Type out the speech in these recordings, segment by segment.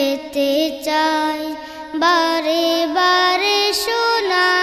যেতে চাই বারে বারে শোনা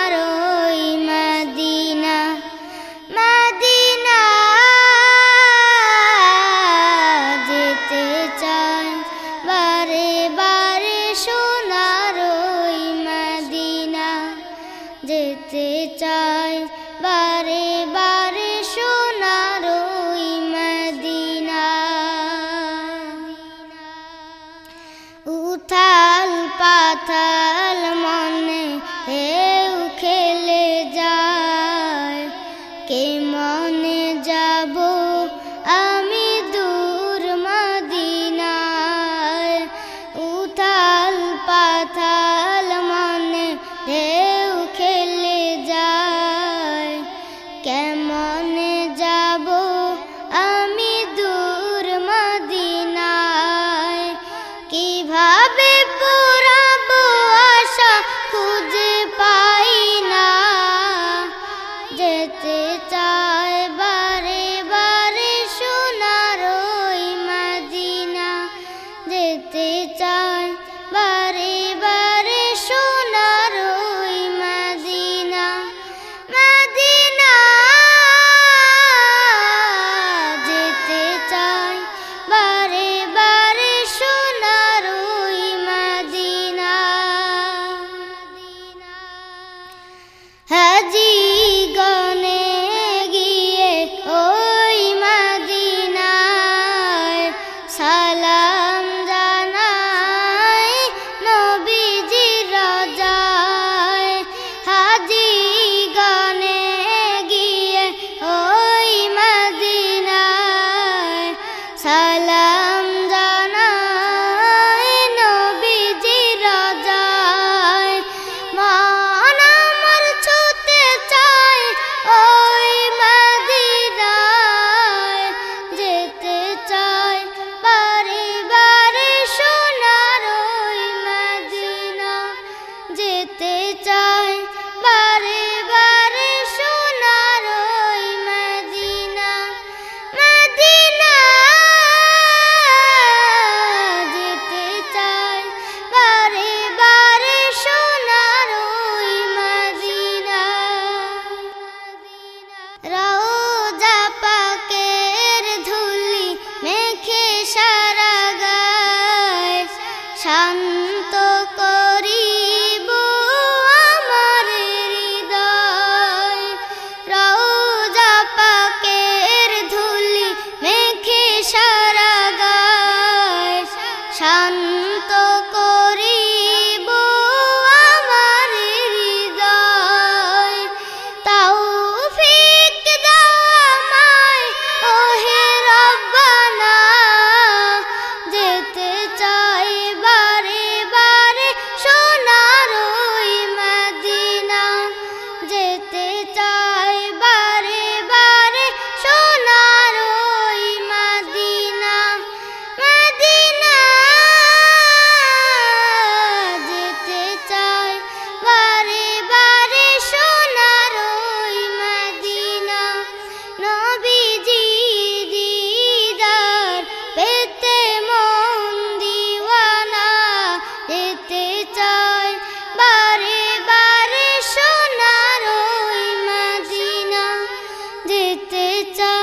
salam. শান্ত করে। যেতে চাই